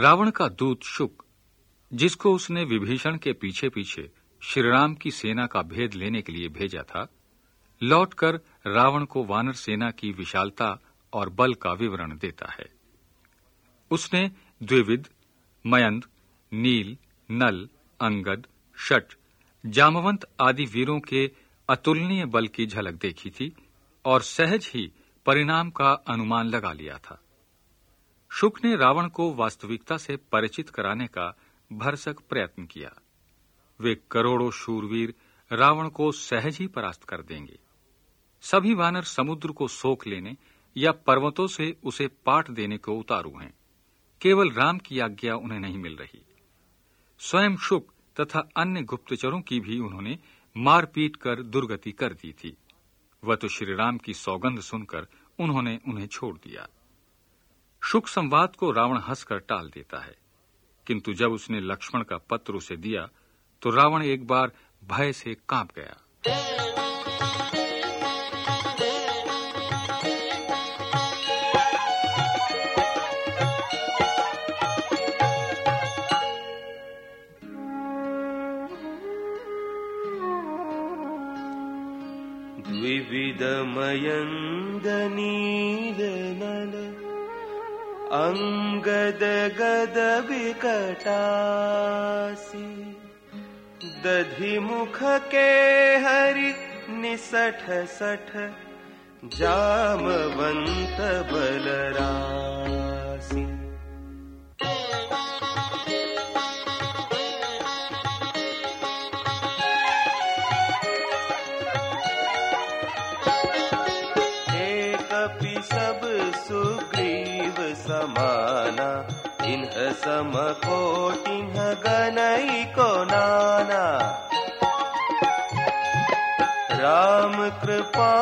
रावण का दूत शुक, जिसको उसने विभीषण के पीछे पीछे श्रीराम की सेना का भेद लेने के लिए भेजा था, लौटकर रावण को वानर सेना की विशालता और बल का विवरण देता है। उसने द्विविद मयंद, नील, नल, अंगद, शट, जामवंत आदि वीरों के अतुलनीय बल की झलक देखी थी और सहज ही परिणाम का अनुमान लगा लिया था। शुक ने रावण को वास्तविकता से परिचित कराने का भरसक प्रयत्न किया। वे करोड़ों शूरवीर रावण को सहज ही परास्त कर देंगे। सभी वानर समुद्र को सोख लेने या पर्वतों से उसे पाट देने को उतारू हैं। केवल राम की आज्ञा उन्हें नहीं मिल रही। स्वयं शुक तथा अन्य गुप्तचरों की भी उन्होंने मारपीट कर दुर्गति कर दी थी। वह तो श्रीराम की सौगंध सुनकर उन्होंने उन्हें छोड़ दिया। शुक संवाद को रावण हंसकर टाल देता है। किंतु जब उसने लक्ष्मण का पत्र उसे दिया तो रावण एक बार भय से काँप गया। द्विविधमयन्दनीलनल अङ्गदगदविकटासि। दधिमुख के हरि निसठ सठ जामवन्त बलरासि समाना। इन्ह समकोटिन्ह गनै को नाना। राम कृपा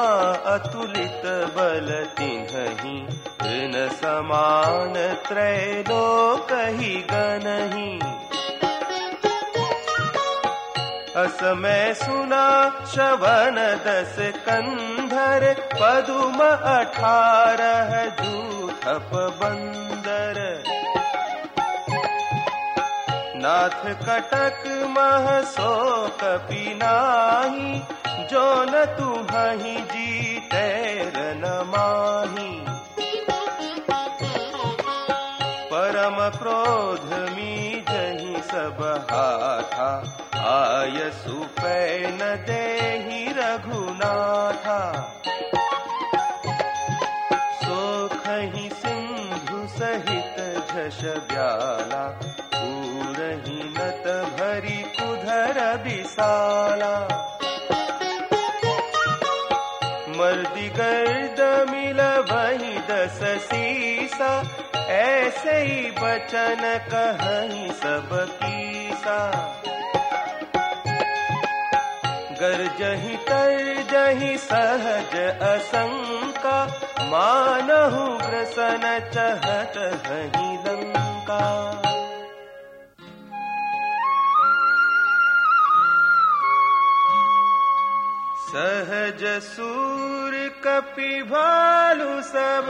अतुलित बल तिन्हि। ऋण समान त्रैलोक ही गनहि असमय सुना श्रवण दस कंधर पदुम अठारह जूथप बंदर। नाथ कटक मह सो कपिनाही जो न तुम्हि जीते न माही। परम क्रोध मी जही हाथा आय सुपैन देहि रघुनाथा झष ब्याला पूरहि नत भरी कुधर विशाला। मर्दि गर्द मिल वही दस सीसा, ऐसे ही बचन कहीं सब कीसा गर्जहि तर्जहि सहज असंका, मानहु ग्रसन चहत हहि लंका। सहज सूर कपि भालु सब,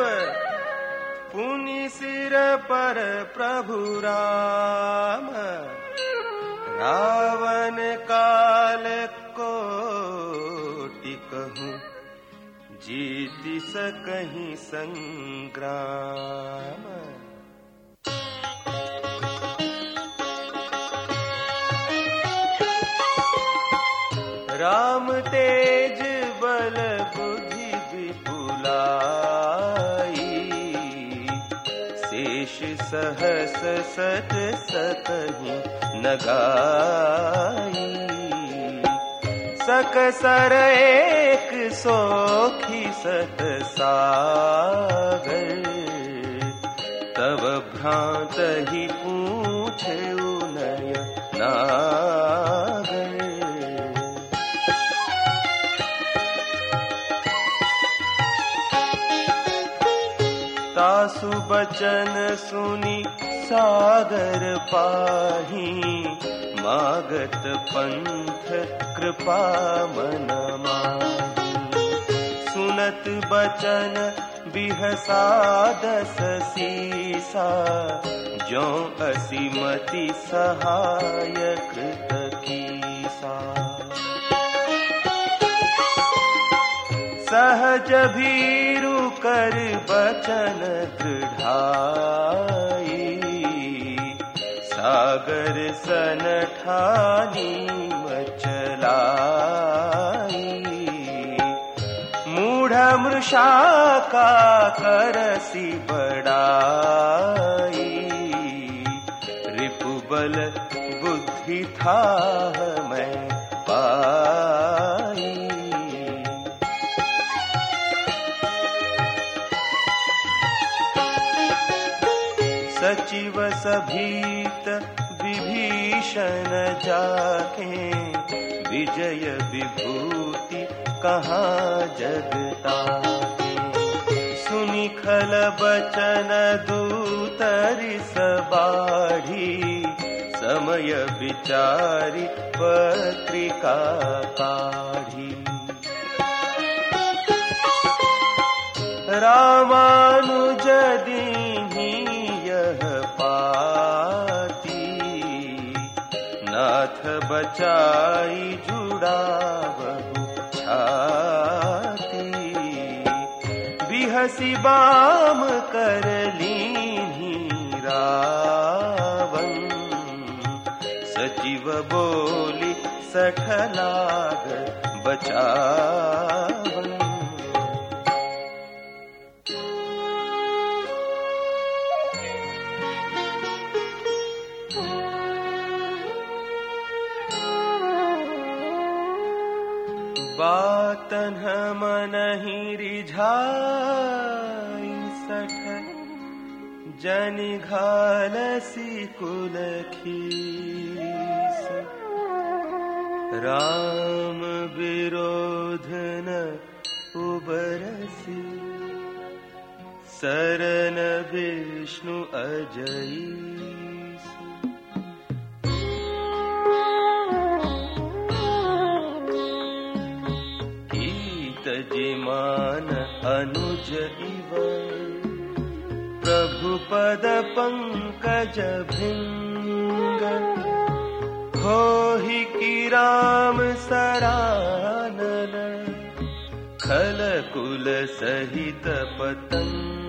पुनि सिर पर प्रभु राम। रावण काल को टिकहूँ जीत सकहीं संग्राम। तेज बल बुद्धि विपुलाई शेष सहस सत सकही नगाई। सक सर एक सोखी सत भ्रांत ही पूछे उनय नागर तासु बचन सुनी सागर पाही। मागत पंथ कृपा मन माही। सुनत बचन बिहसा दस सीसा। जो असीमति सहाय कृत की सहज भीरु कर बचन दृढ़ाई सागर सन ठानी मचलाई। मूढ़ मृषा का करसी बड़ाई। रिपुबल बुद्धि था सभीत विभीषण जाके विजय विभूति कहाँ जगता सुनि खल बचन दूतरि सबाढ़ी, समय विचारी पत्रिका काढ़ी बचाई जुड़ा बहु छाती। बिहसी बाम लीनी रावण। सचिव बोली सठलाग बचावन तन मनहि रिझाई सठ जनि घालसी कुली राम विरोधन न उबरसि। शरन विष्णु अजयी। यजमान अनुज इव। प्रभुपद पङ्कज भृङ्गो हि किराम सरानन। खल कुल सहित पतङ्ग